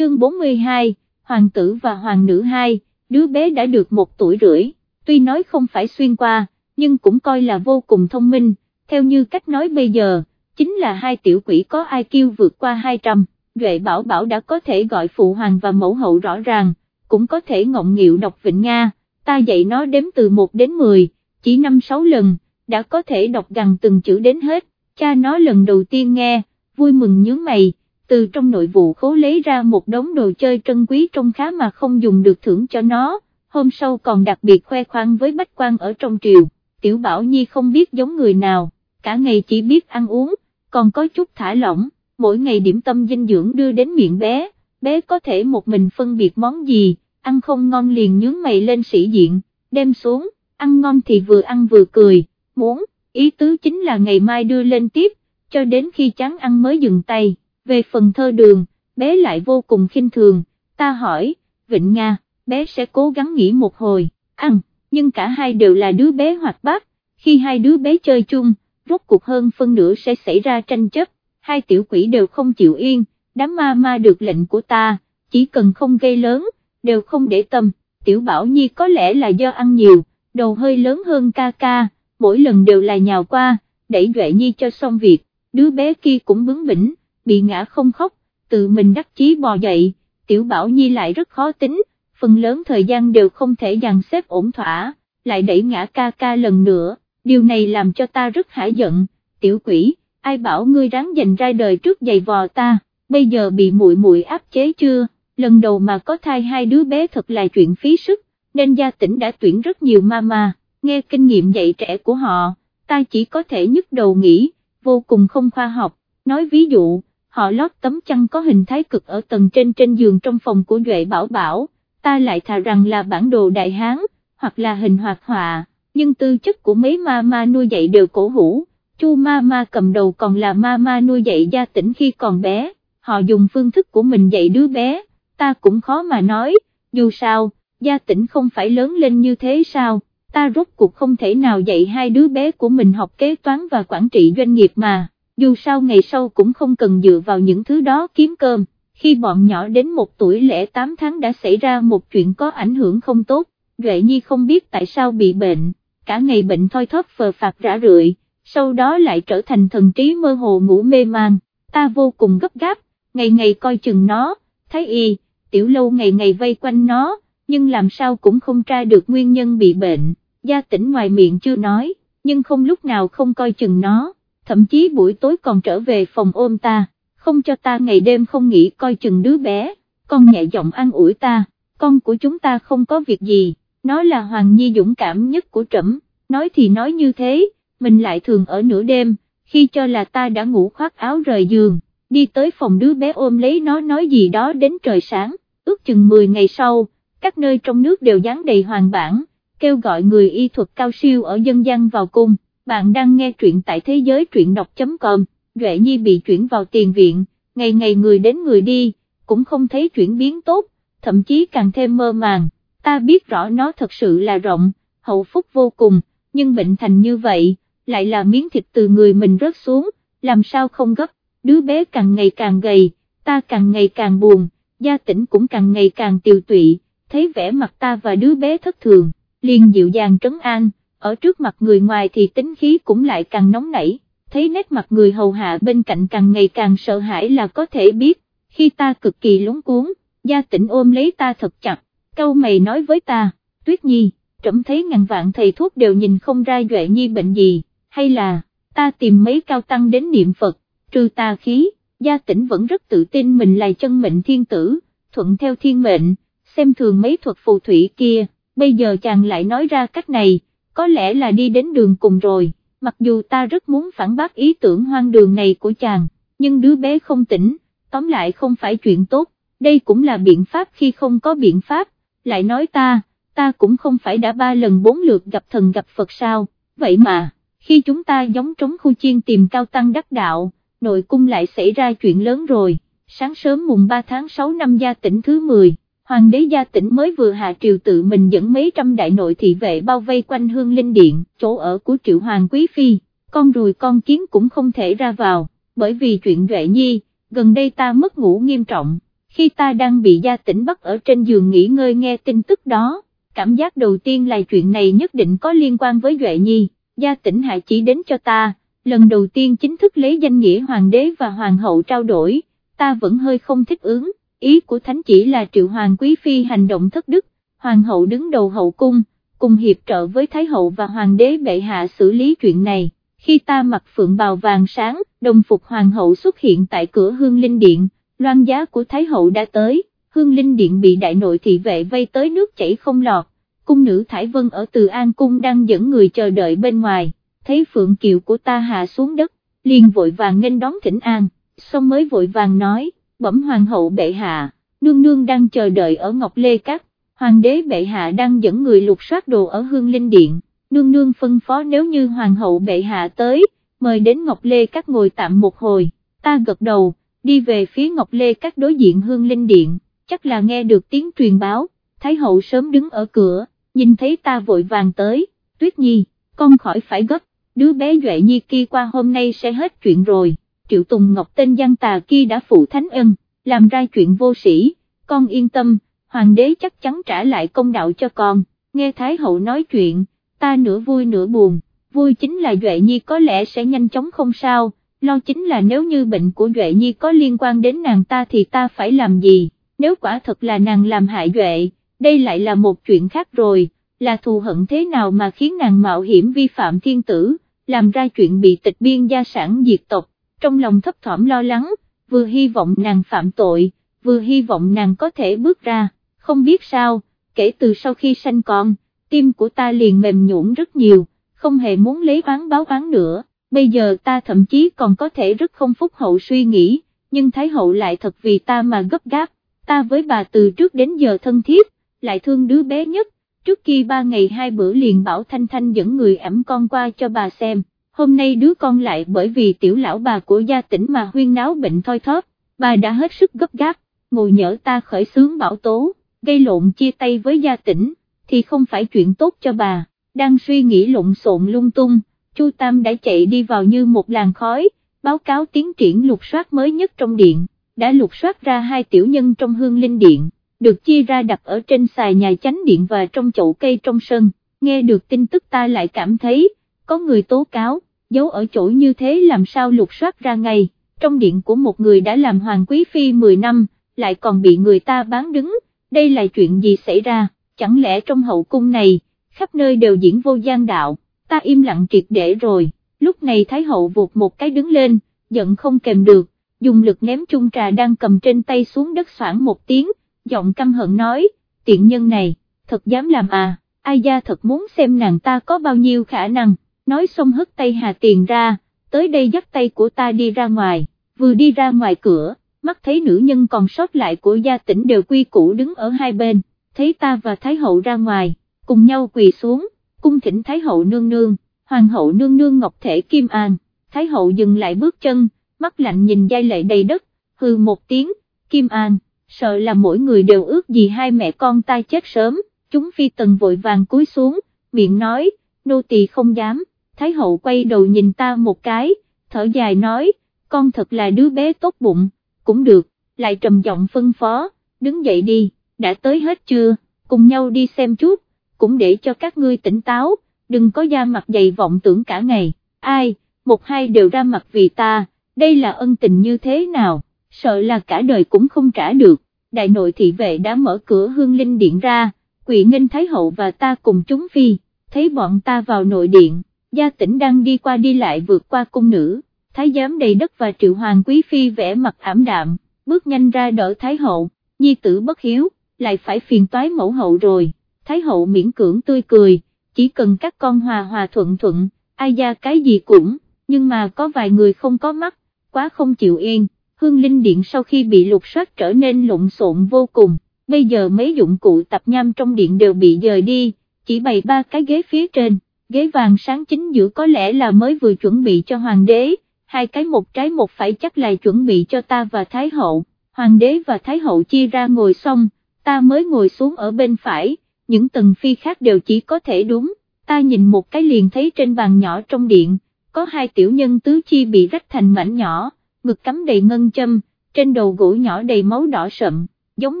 chương 42, hoàng tử và hoàng nữ hai, đứa bé đã được một tuổi rưỡi, tuy nói không phải xuyên qua, nhưng cũng coi là vô cùng thông minh, theo như cách nói bây giờ, chính là hai tiểu quỷ có IQ vượt qua 200, Duệ Bảo Bảo đã có thể gọi phụ hoàng và mẫu hậu rõ ràng, cũng có thể ngọng nghịu đọc Vịnh Nga, ta dạy nó đếm từ 1 đến 10, chỉ 5-6 lần, đã có thể đọc gần từng chữ đến hết, cha nó lần đầu tiên nghe, vui mừng nhướng mày, từ trong nội vụ khố lấy ra một đống đồ chơi trân quý trong khá mà không dùng được thưởng cho nó, hôm sau còn đặc biệt khoe khoang với bách quan ở trong triều, tiểu bảo nhi không biết giống người nào, cả ngày chỉ biết ăn uống, còn có chút thả lỏng, mỗi ngày điểm tâm dinh dưỡng đưa đến miệng bé, bé có thể một mình phân biệt món gì, ăn không ngon liền nhướng mày lên sĩ diện, đem xuống, ăn ngon thì vừa ăn vừa cười, muốn, ý tứ chính là ngày mai đưa lên tiếp, cho đến khi chán ăn mới dừng tay, về phần thơ đường, bé lại vô cùng khinh thường, ta hỏi, Vịnh Nga, bé sẽ cố gắng nghỉ một hồi, ăn, nhưng cả hai đều là đứa bé hoạt bát, khi hai đứa bé chơi chung, rốt cuộc hơn phân nửa sẽ xảy ra tranh chấp, hai tiểu quỷ đều không chịu yên, đám ma ma được lệnh của ta, chỉ cần không gây lớn, đều không để tâm, tiểu bảo nhi có lẽ là do ăn nhiều, đầu hơi lớn hơn ca ca, mỗi lần đều là nhào qua, đẩy Duệ Nhi cho xong việc, đứa bé kia cũng bướng bỉnh, bị ngã không khóc, tự mình đắc chí bò dậy, tiểu bảo Nhi lại rất khó tính, phần lớn thời gian đều không thể dàn xếp ổn thỏa, lại đẩy ngã ca ca lần nữa, điều này làm cho ta rất hả giận, tiểu quỷ, ai bảo ngươi ráng dành ra đời trước giày vò ta, bây giờ bị muội muội áp chế chưa, lần đầu mà có thai hai đứa bé thật là chuyện phí sức, nên gia tỉnh đã tuyển rất nhiều mama, nghe kinh nghiệm dạy trẻ của họ, ta chỉ có thể nhức đầu nghĩ, vô cùng không khoa học, nói ví dụ, họ lót tấm chăn có hình thái cực ở tầng trên trên giường trong phòng của Duệ Bảo Bảo, ta lại thà rằng là bản đồ đại hán, hoặc là hình hoạt họa, nhưng tư chất của mấy ma ma nuôi dạy đều cổ hủ, chu ma ma cầm đầu còn là ma ma nuôi dạy gia tỉnh khi còn bé, họ dùng phương thức của mình dạy đứa bé, ta cũng khó mà nói, dù sao, gia tỉnh không phải lớn lên như thế sao, ta rốt cuộc không thể nào dạy hai đứa bé của mình học kế toán và quản trị doanh nghiệp mà, dù sao ngày sau cũng không cần dựa vào những thứ đó kiếm cơm, khi bọn nhỏ đến một tuổi lẻ 8 tháng đã xảy ra một chuyện có ảnh hưởng không tốt, Duệ Nhi không biết tại sao bị bệnh, cả ngày bệnh thoi thóp phờ phạt rã rượi, sau đó lại trở thành thần trí mơ hồ ngủ mê man, ta vô cùng gấp gáp, ngày ngày coi chừng nó, Thái y, tiểu lâu ngày ngày vây quanh nó, nhưng làm sao cũng không tra được nguyên nhân bị bệnh, gia tỉnh ngoài miệng chưa nói, nhưng không lúc nào không coi chừng nó, thậm chí buổi tối còn trở về phòng ôm ta, không cho ta ngày đêm không nghĩ coi chừng đứa bé, con nhẹ giọng an ủi ta, con của chúng ta không có việc gì, nó là hoàng nhi dũng cảm nhất của trẫm, nói thì nói như thế, mình lại thường ở nửa đêm, khi cho là ta đã ngủ khoác áo rời giường, đi tới phòng đứa bé ôm lấy nó nói gì đó đến trời sáng, ước chừng 10 ngày sau, các nơi trong nước đều dán đầy hoàng bản, kêu gọi người y thuật cao siêu ở dân gian vào cung, bạn đang nghe truyện tại thế giới truyện đọc.com, Duệ Nhi bị chuyển vào tiền viện, ngày ngày người đến người đi, cũng không thấy chuyển biến tốt, thậm chí càng thêm mơ màng, ta biết rõ nó thật sự là rộng, hậu phúc vô cùng, nhưng bệnh thành như vậy, lại là miếng thịt từ người mình rớt xuống, làm sao không gấp, đứa bé càng ngày càng gầy, ta càng ngày càng buồn, gia tỉnh cũng càng ngày càng tiều tụy, thấy vẻ mặt ta và đứa bé thất thường, liền dịu dàng trấn an, ở trước mặt người ngoài thì tính khí cũng lại càng nóng nảy, thấy nét mặt người hầu hạ bên cạnh càng ngày càng sợ hãi là có thể biết, khi ta cực kỳ lúng cuốn, gia tỉnh ôm lấy ta thật chặt, câu mày nói với ta, tuyết nhi, trẫm thấy ngàn vạn thầy thuốc đều nhìn không ra duệ nhi bệnh gì, hay là, ta tìm mấy cao tăng đến niệm Phật, trừ tà khí, gia tỉnh vẫn rất tự tin mình là chân mệnh thiên tử, thuận theo thiên mệnh, xem thường mấy thuật phù thủy kia, bây giờ chàng lại nói ra cách này, có lẽ là đi đến đường cùng rồi, mặc dù ta rất muốn phản bác ý tưởng hoang đường này của chàng, nhưng đứa bé không tỉnh, tóm lại không phải chuyện tốt, đây cũng là biện pháp khi không có biện pháp, lại nói ta, ta cũng không phải đã ba lần bốn lượt gặp thần gặp Phật sao, vậy mà, khi chúng ta giống trống khu chiên tìm cao tăng đắc đạo, nội cung lại xảy ra chuyện lớn rồi, sáng sớm mùng 3 tháng 6 năm gia tỉnh thứ 10 hoàng đế gia tỉnh mới vừa hạ triều tự mình dẫn mấy trăm đại nội thị vệ bao vây quanh hương linh điện, chỗ ở của triệu hoàng quý phi, con ruồi con kiến cũng không thể ra vào, bởi vì chuyện Duệ Nhi, gần đây ta mất ngủ nghiêm trọng, khi ta đang bị gia tỉnh bắt ở trên giường nghỉ ngơi nghe tin tức đó, cảm giác đầu tiên là chuyện này nhất định có liên quan với Duệ Nhi, gia tỉnh hạ chỉ đến cho ta, lần đầu tiên chính thức lấy danh nghĩa hoàng đế và hoàng hậu trao đổi, ta vẫn hơi không thích ứng, ý của thánh chỉ là triệu hoàng quý phi hành động thất đức, hoàng hậu đứng đầu hậu cung, cùng hiệp trợ với thái hậu và hoàng đế bệ hạ xử lý chuyện này, khi ta mặc phượng bào vàng sáng, đồng phục hoàng hậu xuất hiện tại cửa hương linh điện, loan giá của thái hậu đã tới, hương linh điện bị đại nội thị vệ vây tới nước chảy không lọt, cung nữ Thải Vân ở Từ An Cung đang dẫn người chờ đợi bên ngoài, thấy phượng kiệu của ta hạ xuống đất, liền vội vàng nghênh đón thỉnh an, xong mới vội vàng nói, bẩm hoàng hậu bệ hạ, nương nương đang chờ đợi ở Ngọc Lê Cát, hoàng đế bệ hạ đang dẫn người lục soát đồ ở hương linh điện, nương nương phân phó nếu như hoàng hậu bệ hạ tới, mời đến Ngọc Lê Cát ngồi tạm một hồi, ta gật đầu, đi về phía Ngọc Lê Cát đối diện hương linh điện, chắc là nghe được tiếng truyền báo, Thái hậu sớm đứng ở cửa, nhìn thấy ta vội vàng tới, Tuyết Nhi, con khỏi phải gấp, đứa bé Duệ Nhi kia qua hôm nay sẽ hết chuyện rồi, Triệu Tùng Ngọc tên gian tà kia đã phụ thánh ân, làm ra chuyện vô sĩ, con yên tâm, hoàng đế chắc chắn trả lại công đạo cho con, nghe Thái hậu nói chuyện, ta nửa vui nửa buồn, vui chính là Duệ Nhi có lẽ sẽ nhanh chóng không sao, lo chính là nếu như bệnh của Duệ Nhi có liên quan đến nàng ta thì ta phải làm gì, nếu quả thật là nàng làm hại Duệ, đây lại là một chuyện khác rồi, là thù hận thế nào mà khiến nàng mạo hiểm vi phạm thiên tử, làm ra chuyện bị tịch biên gia sản diệt tộc, trong lòng thấp thỏm lo lắng, vừa hy vọng nàng phạm tội, vừa hy vọng nàng có thể bước ra, không biết sao, kể từ sau khi sanh con, tim của ta liền mềm nhũn rất nhiều, không hề muốn lấy oán báo oán nữa, bây giờ ta thậm chí còn có thể rất không phúc hậu suy nghĩ, nhưng Thái hậu lại thật vì ta mà gấp gáp, ta với bà từ trước đến giờ thân thiết, lại thương đứa bé nhất, trước khi ba ngày hai bữa liền bảo Thanh Thanh dẫn người ẩm con qua cho bà xem, hôm nay đứa con lại bởi vì tiểu lão bà của gia tỉnh mà huyên náo bệnh thoi thóp, bà đã hết sức gấp gáp, ngồi nhỡ ta khởi xướng bảo tố, gây lộn chia tay với gia tỉnh, thì không phải chuyện tốt cho bà, đang suy nghĩ lộn xộn lung tung, Chu Tam đã chạy đi vào như một làn khói, báo cáo tiến triển lục soát mới nhất trong điện, đã lục soát ra hai tiểu nhân trong hương linh điện được chia ra đặt ở trên xài nhà chánh điện và trong chậu cây trong sân, nghe được tin tức ta lại cảm thấy, có người tố cáo, giấu ở chỗ như thế làm sao lục soát ra ngay, trong điện của một người đã làm hoàng quý phi 10 năm, lại còn bị người ta bán đứng, đây là chuyện gì xảy ra, chẳng lẽ trong hậu cung này, khắp nơi đều diễn vô gian đạo, ta im lặng triệt để rồi, lúc này Thái hậu vụt một cái đứng lên, giận không kèm được, dùng lực ném chung trà đang cầm trên tay xuống đất soảng một tiếng, giọng căm hận nói, tiện nhân này, thật dám làm à, ai gia thật muốn xem nàng ta có bao nhiêu khả năng, nói xong hất tay Hà Tiền ra, tới đây dắt tay của ta đi ra ngoài, vừa đi ra ngoài cửa, mắt thấy nữ nhân còn sót lại của gia tỉnh đều quy củ đứng ở hai bên, thấy ta và Thái Hậu ra ngoài, cùng nhau quỳ xuống, cung thỉnh Thái Hậu nương nương, Hoàng hậu nương nương ngọc thể kim an, Thái Hậu dừng lại bước chân, mắt lạnh nhìn giai lệ đầy đất, hư một tiếng, kim an sợ là mỗi người đều ước gì hai mẹ con ta chết sớm, chúng phi tần vội vàng cúi xuống, miệng nói, nô tỳ không dám, Thái hậu quay đầu nhìn ta một cái, thở dài nói, con thật là đứa bé tốt bụng, cũng được, lại trầm giọng phân phó, đứng dậy đi, đã tới hết chưa, cùng nhau đi xem chút, cũng để cho các ngươi tỉnh táo, đừng có da mặt dày vọng tưởng cả ngày, ai, một hai đều ra mặt vì ta, đây là ân tình như thế nào? sợ là cả đời cũng không trả được, đại nội thị vệ đã mở cửa hương linh điện ra, quỷ nghênh Thái Hậu và ta cùng chúng phi, thấy bọn ta vào nội điện, gia tỉnh đang đi qua đi lại vượt qua cung nữ, Thái giám đầy đất và triệu hoàng quý phi vẽ mặt ảm đạm, bước nhanh ra đỡ Thái Hậu, nhi tử bất hiếu, lại phải phiền toái mẫu hậu rồi, Thái Hậu miễn cưỡng tươi cười, chỉ cần các con hòa hòa thuận thuận, ai ra cái gì cũng, nhưng mà có vài người không có mắt, quá không chịu yên hương linh điện sau khi bị lục soát trở nên lộn xộn vô cùng, bây giờ mấy dụng cụ tập nham trong điện đều bị dời đi, chỉ bày ba cái ghế phía trên, ghế vàng sáng chính giữa có lẽ là mới vừa chuẩn bị cho hoàng đế, hai cái một trái một phải chắc là chuẩn bị cho ta và thái hậu, hoàng đế và thái hậu chia ra ngồi xong, ta mới ngồi xuống ở bên phải, những tầng phi khác đều chỉ có thể đúng, ta nhìn một cái liền thấy trên bàn nhỏ trong điện, có hai tiểu nhân tứ chi bị rách thành mảnh nhỏ ngực cắm đầy ngân châm, trên đầu gỗ nhỏ đầy máu đỏ sậm, giống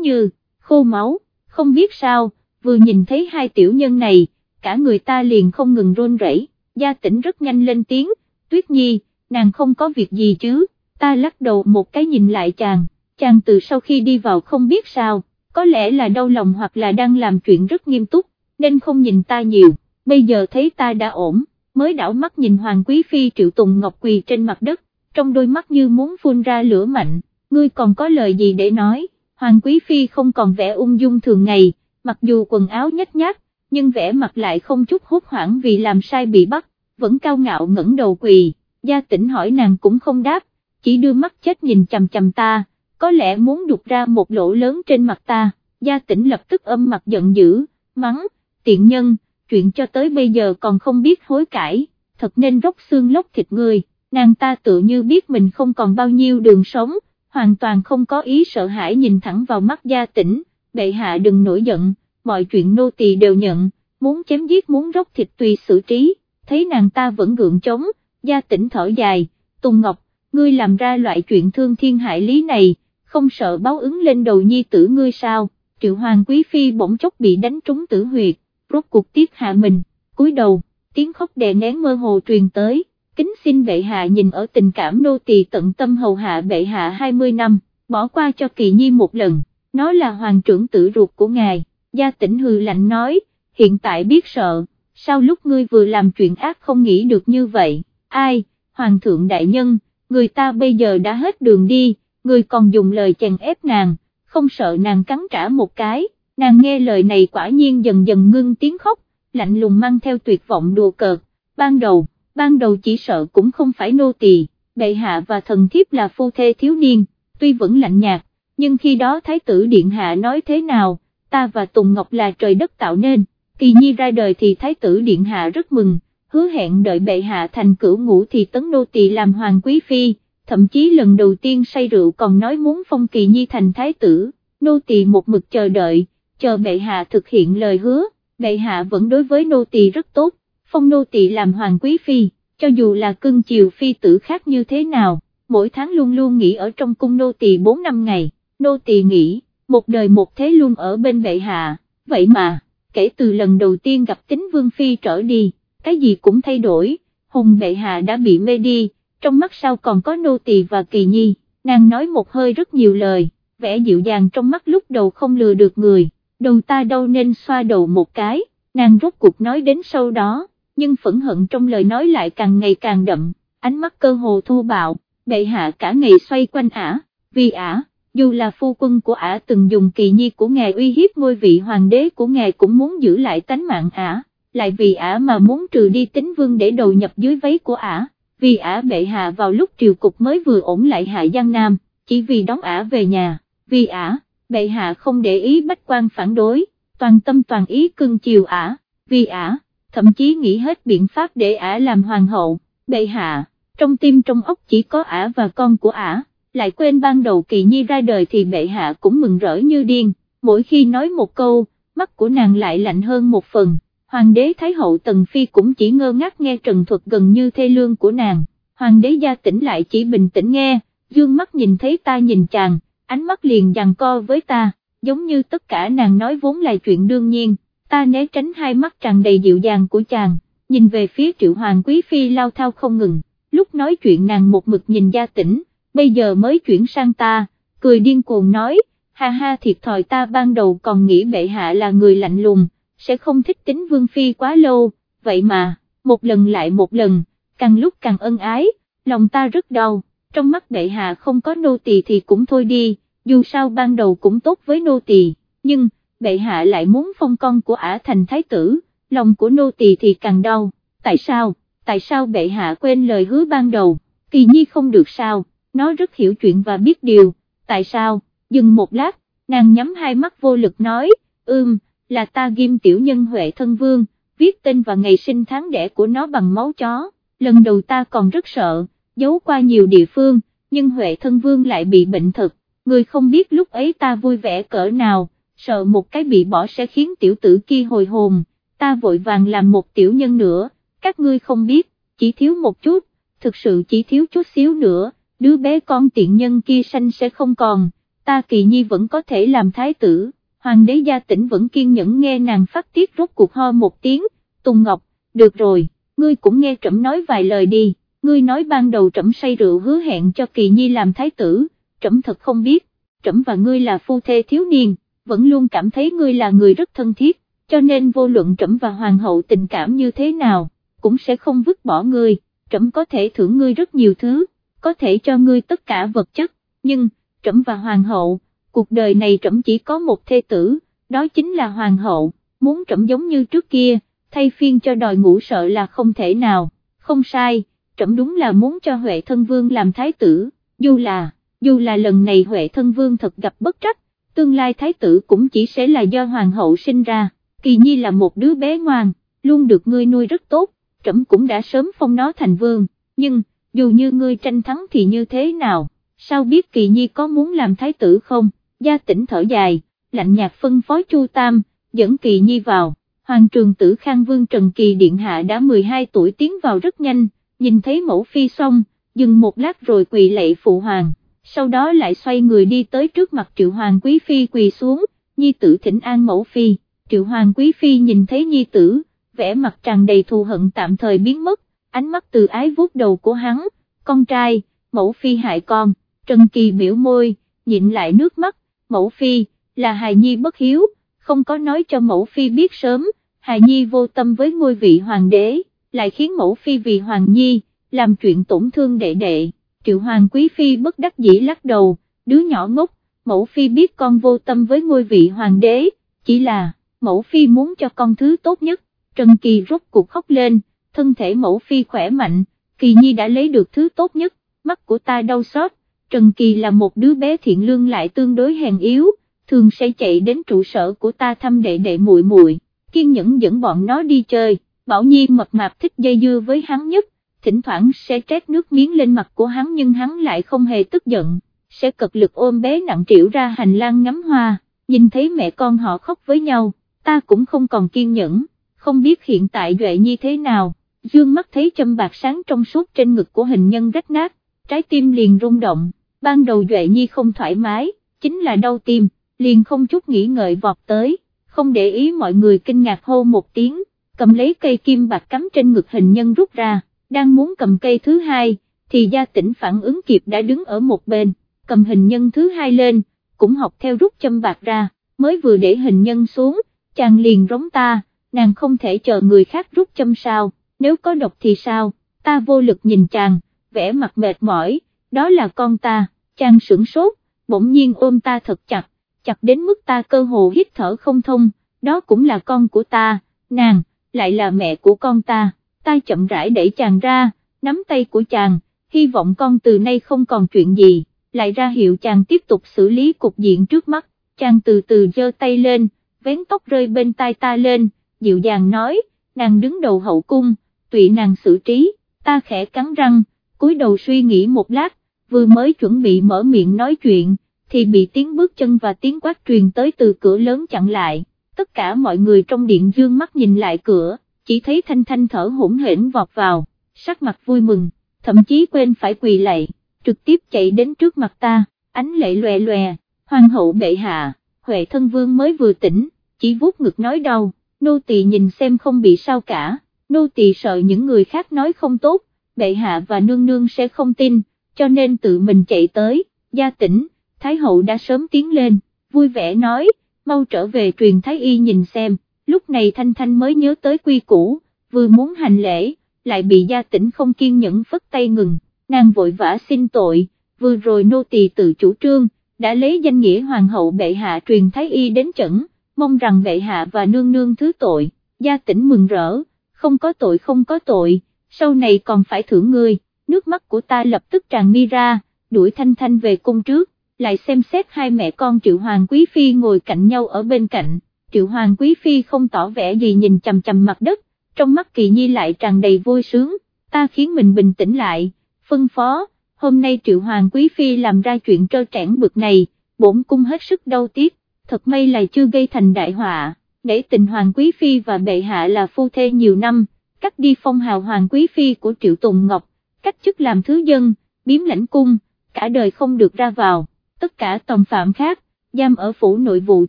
như, khô máu, không biết sao, vừa nhìn thấy hai tiểu nhân này, cả người ta liền không ngừng run rẩy. gia tỉnh rất nhanh lên tiếng, tuyết nhi, nàng không có việc gì chứ, ta lắc đầu một cái nhìn lại chàng, chàng từ sau khi đi vào không biết sao, có lẽ là đau lòng hoặc là đang làm chuyện rất nghiêm túc, nên không nhìn ta nhiều, bây giờ thấy ta đã ổn, mới đảo mắt nhìn Hoàng Quý Phi Triệu Tùng Ngọc quỳ trên mặt đất, trong đôi mắt như muốn phun ra lửa mạnh, ngươi còn có lời gì để nói, Hoàng Quý Phi không còn vẻ ung dung thường ngày, mặc dù quần áo nhát nhác, nhưng vẻ mặt lại không chút hốt hoảng vì làm sai bị bắt, vẫn cao ngạo ngẩng đầu quỳ, gia tỉnh hỏi nàng cũng không đáp, chỉ đưa mắt chết nhìn chầm chầm ta, có lẽ muốn đục ra một lỗ lớn trên mặt ta, gia tỉnh lập tức âm mặt giận dữ, mắng, tiện nhân, chuyện cho tới bây giờ còn không biết hối cải, thật nên róc xương lóc thịt người, nàng ta tự như biết mình không còn bao nhiêu đường sống, hoàn toàn không có ý sợ hãi nhìn thẳng vào mắt gia tỉnh, bệ hạ đừng nổi giận, mọi chuyện nô tỳ đều nhận, muốn chém giết muốn róc thịt tùy xử trí, thấy nàng ta vẫn gượng chống, gia tỉnh thở dài, Tùng Ngọc, ngươi làm ra loại chuyện thương thiên hại lý này, không sợ báo ứng lên đầu nhi tử ngươi sao, triệu hoàng quý phi bỗng chốc bị đánh trúng tử huyệt, rốt cuộc tiết hạ mình, cúi đầu, tiếng khóc đè nén mơ hồ truyền tới, kính xin bệ hạ nhìn ở tình cảm nô tỳ tận tâm hầu hạ bệ hạ 20 năm, bỏ qua cho kỳ nhi một lần, nó là hoàng trưởng tử ruột của ngài, gia tỉnh hư lạnh nói, hiện tại biết sợ, sao lúc ngươi vừa làm chuyện ác không nghĩ được như vậy, ai, hoàng thượng đại nhân, người ta bây giờ đã hết đường đi, người còn dùng lời chèn ép nàng, không sợ nàng cắn trả một cái, nàng nghe lời này quả nhiên dần dần ngưng tiếng khóc, lạnh lùng mang theo tuyệt vọng đùa cợt, ban đầu, ban đầu chỉ sợ cũng không phải nô tỳ, bệ hạ và thần thiếp là phu thê thiếu niên, tuy vẫn lạnh nhạt, nhưng khi đó thái tử điện hạ nói thế nào, ta và Tùng Ngọc là trời đất tạo nên, kỳ nhi ra đời thì thái tử điện hạ rất mừng, hứa hẹn đợi bệ hạ thành cửu ngũ thì tấn nô tỳ làm hoàng quý phi, thậm chí lần đầu tiên say rượu còn nói muốn phong kỳ nhi thành thái tử, nô tỳ một mực chờ đợi, chờ bệ hạ thực hiện lời hứa, bệ hạ vẫn đối với nô tỳ rất tốt, phong nô tỳ làm hoàng quý phi, cho dù là cưng chiều phi tử khác như thế nào, mỗi tháng luôn luôn nghỉ ở trong cung nô tỳ 4 năm ngày, nô tỳ nghỉ, một đời một thế luôn ở bên bệ hạ, vậy mà, kể từ lần đầu tiên gặp tính vương phi trở đi, cái gì cũng thay đổi, hùng bệ hạ đã bị mê đi, trong mắt sau còn có nô tỳ và kỳ nhi, nàng nói một hơi rất nhiều lời, vẻ dịu dàng trong mắt lúc đầu không lừa được người, đầu ta đâu nên xoa đầu một cái, nàng rốt cuộc nói đến sau đó, nhưng phẫn hận trong lời nói lại càng ngày càng đậm, ánh mắt cơ hồ thô bạo, bệ hạ cả ngày xoay quanh ả, vì ả, dù là phu quân của ả từng dùng kỳ nhi của ngài uy hiếp ngôi vị hoàng đế của ngài cũng muốn giữ lại tánh mạng ả, lại vì ả mà muốn trừ đi tính vương để đầu nhập dưới váy của ả, vì ả bệ hạ vào lúc triều cục mới vừa ổn lại hạ Giang Nam, chỉ vì đón ả về nhà, vì ả, bệ hạ không để ý bách quan phản đối, toàn tâm toàn ý cưng chiều ả, vì ả, thậm chí nghĩ hết biện pháp để ả làm hoàng hậu, bệ hạ, trong tim trong ốc chỉ có ả và con của ả, lại quên ban đầu kỳ nhi ra đời thì bệ hạ cũng mừng rỡ như điên, mỗi khi nói một câu, mắt của nàng lại lạnh hơn một phần. Hoàng đế Thái hậu Tần Phi cũng chỉ ngơ ngác nghe trần thuật gần như thê lương của nàng, hoàng đế gia tỉnh lại chỉ bình tĩnh nghe, dương mắt nhìn thấy ta nhìn chàng, ánh mắt liền giằng co với ta, giống như tất cả nàng nói vốn là chuyện đương nhiên, ta né tránh hai mắt tràn đầy dịu dàng của chàng, nhìn về phía triệu hoàng quý phi lao thao không ngừng, lúc nói chuyện nàng một mực nhìn gia tỉnh, bây giờ mới chuyển sang ta, cười điên cuồng nói, ha ha thiệt thòi ta ban đầu còn nghĩ bệ hạ là người lạnh lùng sẽ không thích tính Vương Phi quá lâu, vậy mà, một lần lại một lần, càng lúc càng ân ái, lòng ta rất đau, trong mắt bệ hạ không có nô tỳ thì cũng thôi đi, dù sao ban đầu cũng tốt với nô tỳ, nhưng, bệ hạ lại muốn phong con của ả thành thái tử, lòng của nô tỳ thì càng đau, tại sao, tại sao bệ hạ quên lời hứa ban đầu, kỳ nhi không được sao, nó rất hiểu chuyện và biết điều, tại sao, dừng một lát, nàng nhắm hai mắt vô lực nói, ưm, là ta ghim tiểu nhân Huệ thân vương, viết tên và ngày sinh tháng đẻ của nó bằng máu chó, lần đầu ta còn rất sợ, giấu qua nhiều địa phương, nhưng Huệ thân vương lại bị bệnh thật, người không biết lúc ấy ta vui vẻ cỡ nào, sợ một cái bị bỏ sẽ khiến tiểu tử kia hồi hồn, ta vội vàng làm một tiểu nhân nữa, các ngươi không biết, chỉ thiếu một chút, thực sự chỉ thiếu chút xíu nữa, đứa bé con tiện nhân kia sanh sẽ không còn, ta kỳ nhi vẫn có thể làm thái tử, hoàng đế gia tỉnh vẫn kiên nhẫn nghe nàng phát tiết rốt cuộc ho một tiếng, Tùng Ngọc, được rồi, ngươi cũng nghe trẫm nói vài lời đi, ngươi nói ban đầu trẫm say rượu hứa hẹn cho kỳ nhi làm thái tử, trẫm thật không biết, trẫm và ngươi là phu thê thiếu niên, vẫn luôn cảm thấy ngươi là người rất thân thiết, cho nên vô luận trẫm và hoàng hậu tình cảm như thế nào, cũng sẽ không vứt bỏ ngươi, trẫm có thể thưởng ngươi rất nhiều thứ, có thể cho ngươi tất cả vật chất, nhưng, trẫm và hoàng hậu, cuộc đời này trẫm chỉ có một thê tử, đó chính là hoàng hậu, muốn trẫm giống như trước kia, thay phiên cho đòi ngủ sợ là không thể nào, không sai, trẫm đúng là muốn cho Huệ Thân Vương làm thái tử, dù là, dù là lần này Huệ Thân Vương thật gặp bất trách, tương lai thái tử cũng chỉ sẽ là do hoàng hậu sinh ra, kỳ nhi là một đứa bé ngoan, luôn được ngươi nuôi rất tốt, trẫm cũng đã sớm phong nó thành vương, nhưng, dù như ngươi tranh thắng thì như thế nào, sao biết kỳ nhi có muốn làm thái tử không, gia tỉnh thở dài, lạnh nhạt phân phối chu tam, dẫn kỳ nhi vào, hoàng trường tử khang vương Trần Kỳ Điện Hạ đã 12 tuổi tiến vào rất nhanh, nhìn thấy mẫu phi xong, dừng một lát rồi quỳ lạy phụ hoàng, sau đó lại xoay người đi tới trước mặt triệu hoàng quý phi quỳ xuống, nhi tử thỉnh an mẫu phi, triệu hoàng quý phi nhìn thấy nhi tử, vẻ mặt tràn đầy thù hận tạm thời biến mất, ánh mắt từ ái vuốt đầu của hắn, con trai, mẫu phi hại con, Trần Kỳ biểu môi, nhịn lại nước mắt, mẫu phi, là hài nhi bất hiếu, không có nói cho mẫu phi biết sớm, hài nhi vô tâm với ngôi vị hoàng đế, lại khiến mẫu phi vì hoàng nhi, làm chuyện tổn thương đệ đệ, triệu hoàng quý phi bất đắc dĩ lắc đầu, đứa nhỏ ngốc, mẫu phi biết con vô tâm với ngôi vị hoàng đế, chỉ là, mẫu phi muốn cho con thứ tốt nhất, Trần Kỳ rốt cuộc khóc lên, thân thể mẫu phi khỏe mạnh, Kỳ Nhi đã lấy được thứ tốt nhất, mắt của ta đau xót, Trần Kỳ là một đứa bé thiện lương lại tương đối hèn yếu, thường sẽ chạy đến trụ sở của ta thăm đệ đệ muội muội, kiên nhẫn dẫn bọn nó đi chơi, Bảo Nhi mập mạp thích dây dưa với hắn nhất, thỉnh thoảng sẽ trét nước miếng lên mặt của hắn nhưng hắn lại không hề tức giận, sẽ cực lực ôm bé nặng trĩu ra hành lang ngắm hoa, nhìn thấy mẹ con họ khóc với nhau, ta cũng không còn kiên nhẫn, không biết hiện tại Duệ Nhi thế nào, dương mắt thấy châm bạc sáng trong suốt trên ngực của hình nhân rách nát, trái tim liền rung động, ban đầu Duệ Nhi không thoải mái, chính là đau tim, liền không chút nghĩ ngợi vọt tới, không để ý mọi người kinh ngạc hô một tiếng, cầm lấy cây kim bạc cắm trên ngực hình nhân rút ra, đang muốn cầm cây thứ hai, thì gia tỉnh phản ứng kịp đã đứng ở một bên, cầm hình nhân thứ hai lên, cũng học theo rút châm bạc ra, mới vừa để hình nhân xuống, chàng liền rống ta, nàng không thể chờ người khác rút châm sao, nếu có độc thì sao, ta vô lực nhìn chàng, vẻ mặt mệt mỏi, đó là con ta, chàng sửng sốt, bỗng nhiên ôm ta thật chặt, chặt đến mức ta cơ hồ hít thở không thông, đó cũng là con của ta, nàng, lại là mẹ của con ta, ta chậm rãi đẩy chàng ra, nắm tay của chàng, hy vọng con từ nay không còn chuyện gì, lại ra hiệu chàng tiếp tục xử lý cục diện trước mắt, chàng từ từ giơ tay lên, vén tóc rơi bên tai ta lên, dịu dàng nói, nàng đứng đầu hậu cung, tùy nàng xử trí, ta khẽ cắn răng, cúi đầu suy nghĩ một lát, vừa mới chuẩn bị mở miệng nói chuyện, thì bị tiếng bước chân và tiếng quát truyền tới từ cửa lớn chặn lại, tất cả mọi người trong điện dương mắt nhìn lại cửa, chỉ thấy thanh thanh thở hỗn hển vọt vào, sắc mặt vui mừng, thậm chí quên phải quỳ lạy, trực tiếp chạy đến trước mặt ta, ánh lệ lòe lòe, hoàng hậu bệ hạ, huệ thân vương mới vừa tỉnh, chỉ vuốt ngực nói đau, nô tỳ nhìn xem không bị sao cả, nô tỳ sợ những người khác nói không tốt, bệ hạ và nương nương sẽ không tin, cho nên tự mình chạy tới, gia tỉnh, thái hậu đã sớm tiến lên, vui vẻ nói, mau trở về truyền thái y nhìn xem, lúc này thanh thanh mới nhớ tới quy củ, vừa muốn hành lễ, lại bị gia tỉnh không kiên nhẫn phất tay ngừng, nàng vội vã xin tội, vừa rồi nô tỳ tự chủ trương, đã lấy danh nghĩa hoàng hậu bệ hạ truyền thái y đến chẩn mong rằng bệ hạ và nương nương thứ tội, gia tỉnh mừng rỡ, không có tội không có tội, sau này còn phải thưởng ngươi, nước mắt của ta lập tức tràn mi ra, đuổi thanh thanh về cung trước, lại xem xét hai mẹ con triệu hoàng quý phi ngồi cạnh nhau ở bên cạnh, triệu hoàng quý phi không tỏ vẻ gì nhìn chầm chầm mặt đất, trong mắt kỳ nhi lại tràn đầy vui sướng, ta khiến mình bình tĩnh lại, phân phó, hôm nay triệu hoàng quý phi làm ra chuyện trơ trẽn bực này, bổn cung hết sức đau tiếc, thật may là chưa gây thành đại họa, để tình hoàng quý phi và bệ hạ là phu thê nhiều năm, cắt đi phong hào hoàng quý phi của Triệu Tùng Ngọc, cách chức làm thứ dân, biếm lãnh cung, cả đời không được ra vào, tất cả tòng phạm khác, giam ở phủ nội vụ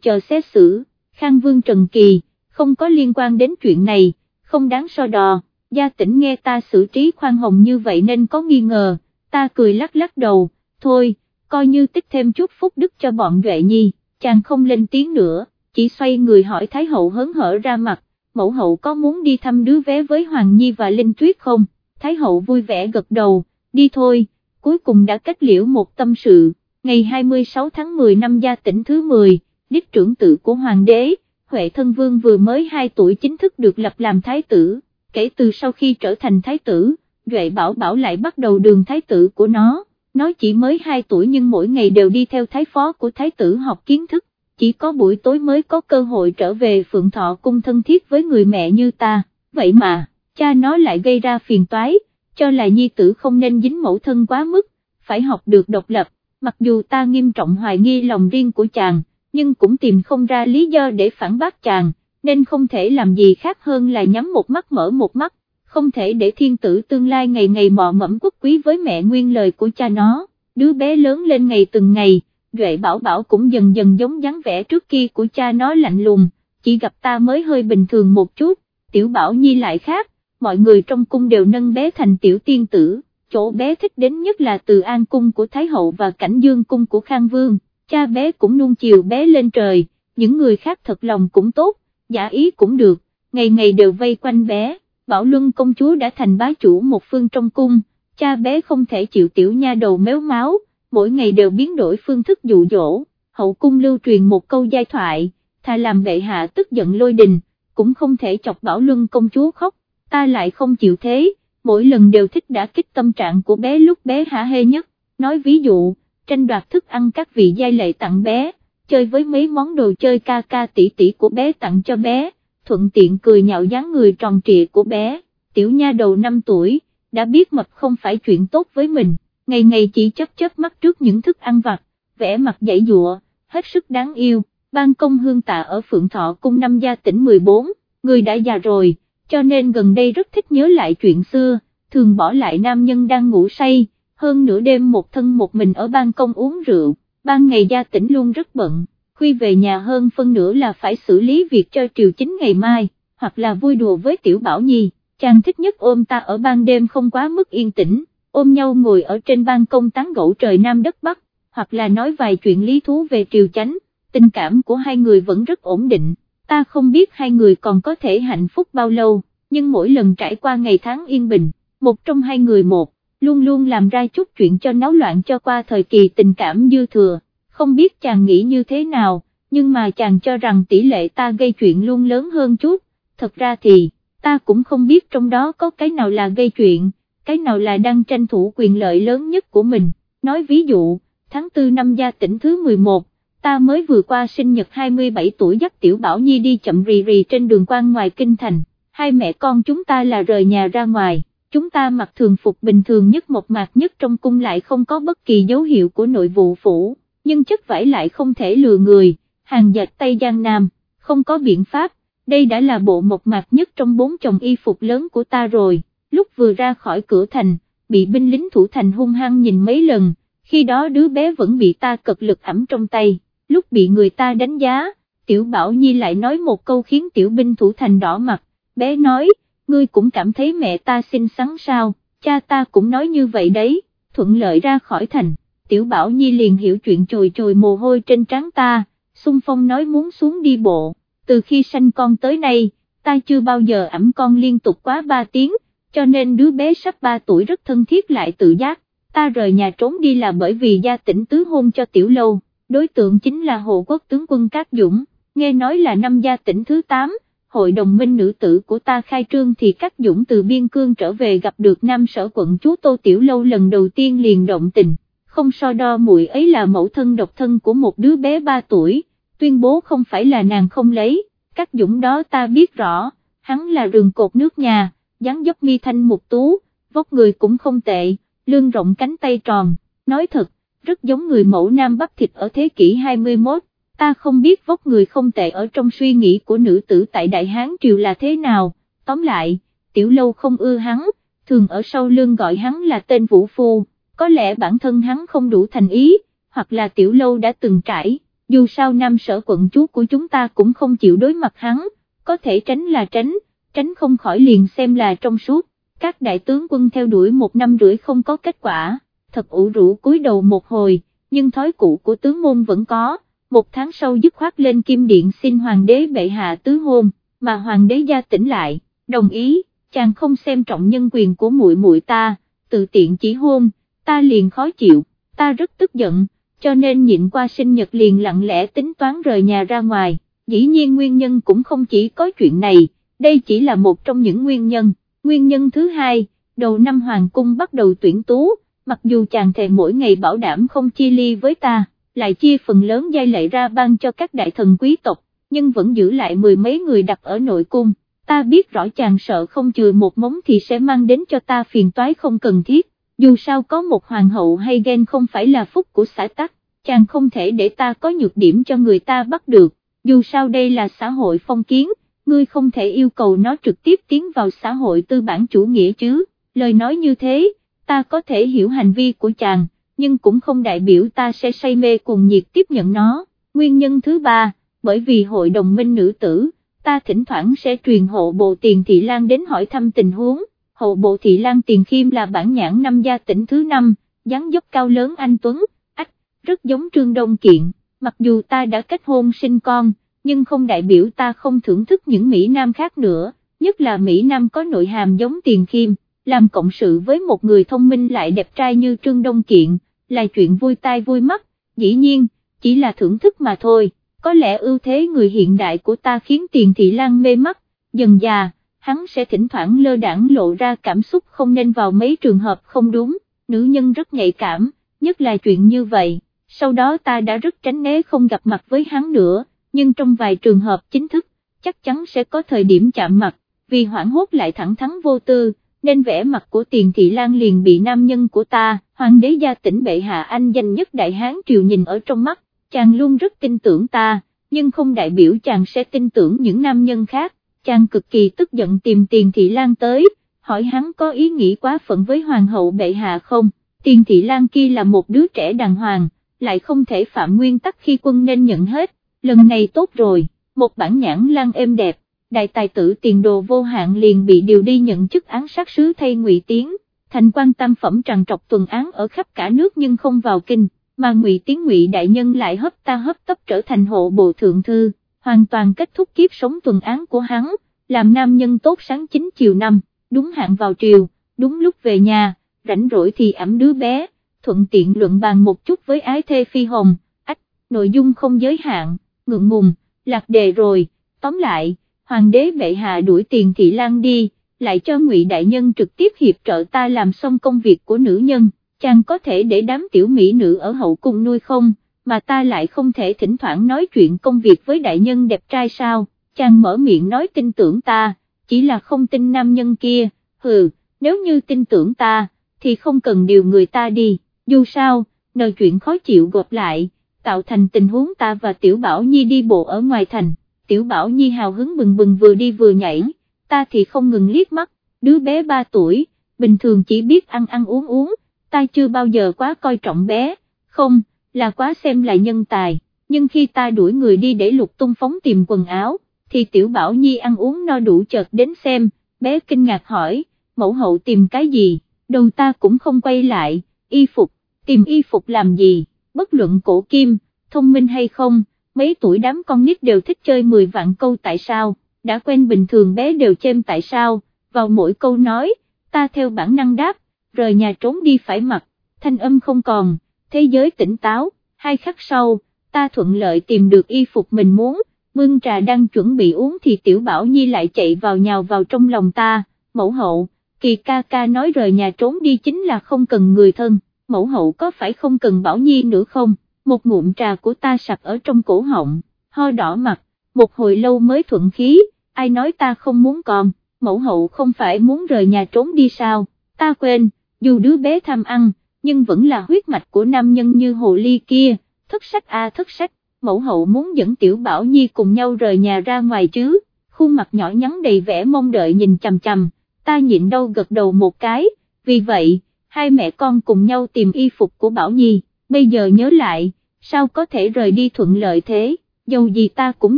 chờ xét xử, Khang Vương Trần Kỳ, không có liên quan đến chuyện này, không đáng so đò, gia tỉnh nghe ta xử trí khoan hồng như vậy nên có nghi ngờ, ta cười lắc lắc đầu, thôi, coi như tích thêm chút phúc đức cho bọn Duệ Nhi, chàng không lên tiếng nữa, chỉ xoay người hỏi Thái Hậu hớn hở ra mặt, mẫu hậu có muốn đi thăm đứa vé với Hoàng Nhi và Linh Tuyết không, Thái Hậu vui vẻ gật đầu, đi thôi, cuối cùng đã kết liễu một tâm sự, ngày 26 tháng 10 năm gia tỉnh thứ 10, đích trưởng tử của Hoàng đế, Huệ Thân Vương vừa mới 2 tuổi chính thức được lập làm Thái tử, kể từ sau khi trở thành Thái tử, Duệ Bảo Bảo lại bắt đầu đường Thái tử của nó. Nó chỉ mới 2 tuổi nhưng mỗi ngày đều đi theo thái phó của thái tử học kiến thức, chỉ có buổi tối mới có cơ hội trở về phượng thọ cung thân thiết với người mẹ như ta, vậy mà, cha nó lại gây ra phiền toái, cho là nhi tử không nên dính mẫu thân quá mức, phải học được độc lập, mặc dù ta nghiêm trọng hoài nghi lòng riêng của chàng, nhưng cũng tìm không ra lý do để phản bác chàng, nên không thể làm gì khác hơn là nhắm một mắt mở một mắt, không thể để thiên tử tương lai ngày ngày mò mẫm quốc quý với mẹ nguyên lời của cha nó, đứa bé lớn lên ngày từng ngày, Duệ Bảo Bảo cũng dần dần giống dáng vẻ trước kia của cha nó lạnh lùng, chỉ gặp ta mới hơi bình thường một chút, tiểu Bảo Nhi lại khác, mọi người trong cung đều nâng bé thành tiểu tiên tử, chỗ bé thích đến nhất là từ an cung của Thái Hậu và cảnh dương cung của Khang Vương, cha bé cũng nuông chiều bé lên trời, những người khác thật lòng cũng tốt, giả ý cũng được, ngày ngày đều vây quanh bé Bảo Luân công chúa đã thành bá chủ một phương trong cung, cha bé không thể chịu tiểu nha đầu méo máu, mỗi ngày đều biến đổi phương thức dụ dỗ, hậu cung lưu truyền một câu giai thoại, thà làm bệ hạ tức giận lôi đình, cũng không thể chọc Bảo Luân công chúa khóc, ta lại không chịu thế, mỗi lần đều thích đã kích tâm trạng của bé lúc bé hả hê nhất, nói ví dụ, tranh đoạt thức ăn các vị giai lệ tặng bé, chơi với mấy món đồ chơi ca ca tỷ tỷ của bé tặng cho bé thuận tiện cười nhạo dáng người tròn trịa của bé, tiểu nha đầu 5 tuổi, đã biết mập không phải chuyện tốt với mình, ngày ngày chỉ chấp chớp mắt trước những thức ăn vặt, vẽ mặt dãy dụa, hết sức đáng yêu, ban công hương tạ ở Phượng Thọ cung năm gia tỉnh 14, người đã già rồi, cho nên gần đây rất thích nhớ lại chuyện xưa, thường bỏ lại nam nhân đang ngủ say, hơn nửa đêm một thân một mình ở ban công uống rượu, ban ngày gia tỉnh luôn rất bận, khuy về nhà hơn phân nửa là phải xử lý việc cho triều chính ngày mai, hoặc là vui đùa với tiểu bảo nhi, chàng thích nhất ôm ta ở ban đêm không quá mức yên tĩnh, ôm nhau ngồi ở trên ban công tán gẫu trời Nam đất Bắc, hoặc là nói vài chuyện lý thú về triều chánh, tình cảm của hai người vẫn rất ổn định, ta không biết hai người còn có thể hạnh phúc bao lâu, nhưng mỗi lần trải qua ngày tháng yên bình, một trong hai người một, luôn luôn làm ra chút chuyện cho náo loạn cho qua thời kỳ tình cảm dư thừa. Không biết chàng nghĩ như thế nào, nhưng mà chàng cho rằng tỷ lệ ta gây chuyện luôn lớn hơn chút, thật ra thì, ta cũng không biết trong đó có cái nào là gây chuyện, cái nào là đang tranh thủ quyền lợi lớn nhất của mình, nói ví dụ, tháng 4 năm gia tỉnh thứ 11, ta mới vừa qua sinh nhật 27 tuổi dắt tiểu bảo nhi đi chậm rì rì trên đường quan ngoài kinh thành, hai mẹ con chúng ta là rời nhà ra ngoài. Chúng ta mặc thường phục bình thường nhất một mạc nhất trong cung lại không có bất kỳ dấu hiệu của nội vụ phủ, nhưng chất vải lại không thể lừa người, hàng dệt Tây Giang Nam, không có biện pháp, đây đã là bộ mộc mạc nhất trong bốn chồng y phục lớn của ta rồi, lúc vừa ra khỏi cửa thành, bị binh lính thủ thành hung hăng nhìn mấy lần, khi đó đứa bé vẫn bị ta cật lực ẩm trong tay, lúc bị người ta đánh giá, tiểu bảo nhi lại nói một câu khiến tiểu binh thủ thành đỏ mặt, bé nói, ngươi cũng cảm thấy mẹ ta xinh xắn sao, cha ta cũng nói như vậy đấy, thuận lợi ra khỏi thành. Tiểu bảo nhi liền hiểu chuyện trồi trồi mồ hôi trên trán ta, xung phong nói muốn xuống đi bộ, từ khi sanh con tới nay, ta chưa bao giờ ẩm con liên tục quá 3 tiếng, cho nên đứa bé sắp 3 tuổi rất thân thiết lại tự giác, ta rời nhà trốn đi là bởi vì gia tỉnh tứ hôn cho tiểu lâu, đối tượng chính là hộ quốc tướng quân Cát Dũng, nghe nói là năm gia tỉnh thứ 8, hội đồng minh nữ tử của ta khai trương thì Cát Dũng từ biên cương trở về gặp được nam sở quận chú Tô Tiểu Lâu lần đầu tiên liền động tình không so đo muội ấy là mẫu thân độc thân của một đứa bé 3 tuổi, tuyên bố không phải là nàng không lấy, cát dũng đó ta biết rõ, hắn là rừng cột nước nhà, dáng dấp mi thanh một tú, vóc người cũng không tệ, lương rộng cánh tay tròn, nói thật, rất giống người mẫu nam bắp thịt ở thế kỷ 21, ta không biết vóc người không tệ ở trong suy nghĩ của nữ tử tại Đại Hán Triều là thế nào, tóm lại, tiểu lâu không ưa hắn, thường ở sau lưng gọi hắn là tên vũ phu. Có lẽ bản thân hắn không đủ thành ý, hoặc là tiểu lâu đã từng trải, dù sao nam sở quận chúa của chúng ta cũng không chịu đối mặt hắn, có thể tránh là tránh, tránh không khỏi liền xem là trong suốt, các đại tướng quân theo đuổi một năm rưỡi không có kết quả, thật ủ rũ cúi đầu một hồi, nhưng thói cũ của tướng môn vẫn có, một tháng sau dứt khoát lên kim điện xin hoàng đế bệ hạ tứ hôn, mà hoàng đế gia tỉnh lại, đồng ý, chàng không xem trọng nhân quyền của muội muội ta, tự tiện chỉ hôn, ta liền khó chịu, ta rất tức giận, cho nên nhịn qua sinh nhật liền lặng lẽ tính toán rời nhà ra ngoài, dĩ nhiên nguyên nhân cũng không chỉ có chuyện này, đây chỉ là một trong những nguyên nhân, nguyên nhân thứ hai, đầu năm hoàng cung bắt đầu tuyển tú, mặc dù chàng thề mỗi ngày bảo đảm không chia ly với ta, lại chia phần lớn giai lệ ra ban cho các đại thần quý tộc, nhưng vẫn giữ lại mười mấy người đặt ở nội cung, ta biết rõ chàng sợ không chừa một móng thì sẽ mang đến cho ta phiền toái không cần thiết, dù sao có một hoàng hậu hay ghen không phải là phúc của xã tắc, chàng không thể để ta có nhược điểm cho người ta bắt được, dù sao đây là xã hội phong kiến, ngươi không thể yêu cầu nó trực tiếp tiến vào xã hội tư bản chủ nghĩa chứ, lời nói như thế, ta có thể hiểu hành vi của chàng, nhưng cũng không đại biểu ta sẽ say mê cùng nhiệt tiếp nhận nó, nguyên nhân thứ ba, bởi vì hội đồng minh nữ tử, ta thỉnh thoảng sẽ truyền hộ bộ tiền thị lan đến hỏi thăm tình huống, hộ bộ thị lan tiền khiêm là bản nhãn năm gia tỉnh thứ năm, dáng dấp cao lớn anh Tuấn, ách, rất giống Trương Đông Kiện, mặc dù ta đã kết hôn sinh con, nhưng không đại biểu ta không thưởng thức những Mỹ Nam khác nữa, nhất là Mỹ Nam có nội hàm giống tiền khiêm, làm cộng sự với một người thông minh lại đẹp trai như Trương Đông Kiện, là chuyện vui tai vui mắt, dĩ nhiên, chỉ là thưởng thức mà thôi, có lẽ ưu thế người hiện đại của ta khiến tiền thị lan mê mắt, dần già, hắn sẽ thỉnh thoảng lơ đảng lộ ra cảm xúc không nên vào mấy trường hợp không đúng, nữ nhân rất nhạy cảm, nhất là chuyện như vậy, sau đó ta đã rất tránh né không gặp mặt với hắn nữa, nhưng trong vài trường hợp chính thức, chắc chắn sẽ có thời điểm chạm mặt, vì hoảng hốt lại thẳng thắn vô tư, nên vẻ mặt của tiền thị lan liền bị nam nhân của ta, hoàng đế gia tỉnh bệ hạ anh danh nhất đại hán triều nhìn ở trong mắt, chàng luôn rất tin tưởng ta, nhưng không đại biểu chàng sẽ tin tưởng những nam nhân khác, chàng cực kỳ tức giận tìm tiền thị lan tới, hỏi hắn có ý nghĩ quá phận với hoàng hậu bệ hạ không, tiền thị lan kia là một đứa trẻ đàng hoàng, lại không thể phạm nguyên tắc khi quân nên nhận hết, lần này tốt rồi, một bản nhãn lan êm đẹp, đại tài tử tiền đồ vô hạn liền bị điều đi nhận chức án sát sứ thay ngụy Tiến, thành quan tam phẩm tràn trọc tuần án ở khắp cả nước nhưng không vào kinh, mà ngụy Tiến ngụy đại nhân lại hấp ta hấp tấp trở thành hộ bộ thượng thư, hoàn toàn kết thúc kiếp sống tuần án của hắn, làm nam nhân tốt sáng chính chiều năm, đúng hạn vào triều, đúng lúc về nhà, rảnh rỗi thì ẩm đứa bé, thuận tiện luận bàn một chút với ái thê phi hồng, ách, nội dung không giới hạn, ngượng ngùng, lạc đề rồi, tóm lại hoàng đế bệ hạ đuổi tiền thị lan đi, lại cho ngụy đại nhân trực tiếp hiệp trợ ta làm xong công việc của nữ nhân, chàng có thể để đám tiểu mỹ nữ ở hậu cung nuôi không, mà ta lại không thể thỉnh thoảng nói chuyện công việc với đại nhân đẹp trai sao, chàng mở miệng nói tin tưởng ta, chỉ là không tin nam nhân kia, hừ, nếu như tin tưởng ta, thì không cần điều người ta đi, dù sao, nơi chuyện khó chịu gộp lại, tạo thành tình huống ta và tiểu bảo nhi đi bộ ở ngoài thành. Tiểu bảo nhi hào hứng bừng bừng vừa đi vừa nhảy, ta thì không ngừng liếc mắt, đứa bé 3 tuổi, bình thường chỉ biết ăn ăn uống uống, ta chưa bao giờ quá coi trọng bé, không, là quá xem lại nhân tài, nhưng khi ta đuổi người đi để lục tung phóng tìm quần áo, thì tiểu bảo nhi ăn uống no đủ chợt đến xem, bé kinh ngạc hỏi, mẫu hậu tìm cái gì, đầu ta cũng không quay lại, y phục, tìm y phục làm gì, bất luận cổ kim, thông minh hay không, mấy tuổi đám con nít đều thích chơi 10 vạn câu tại sao, đã quen bình thường bé đều chêm tại sao, vào mỗi câu nói, ta theo bản năng đáp, rời nhà trốn đi phải mặt, thanh âm không còn, thế giới tỉnh táo, hai khắc sau, ta thuận lợi tìm được y phục mình muốn, mương trà đang chuẩn bị uống thì tiểu bảo nhi lại chạy vào nhào vào trong lòng ta, mẫu hậu, kỳ ca ca nói rời nhà trốn đi chính là không cần người thân, mẫu hậu có phải không cần bảo nhi nữa không? một ngụm trà của ta sặc ở trong cổ họng, ho đỏ mặt, một hồi lâu mới thuận khí, ai nói ta không muốn còn, mẫu hậu không phải muốn rời nhà trốn đi sao, ta quên, dù đứa bé tham ăn, nhưng vẫn là huyết mạch của nam nhân như hồ ly kia, thất sách a à, thất sách, mẫu hậu muốn dẫn tiểu bảo nhi cùng nhau rời nhà ra ngoài chứ, khuôn mặt nhỏ nhắn đầy vẻ mong đợi nhìn chằm chằm, ta nhịn đâu gật đầu một cái, vì vậy, hai mẹ con cùng nhau tìm y phục của Bảo Nhi, bây giờ nhớ lại, sao có thể rời đi thuận lợi thế, dầu gì ta cũng